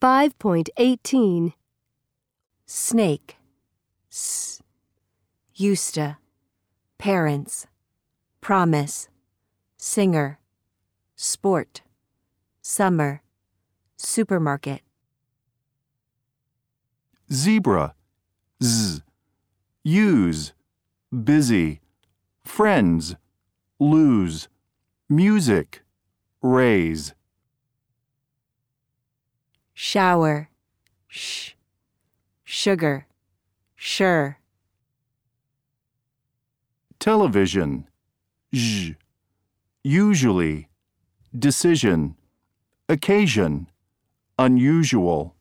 5.18 snake, s, to, parents, promise, singer, sport, summer, supermarket, zebra, z, use, busy, friends, lose, music, raise, shower, sh, sugar, sure, television, zh, usually, decision, occasion, unusual.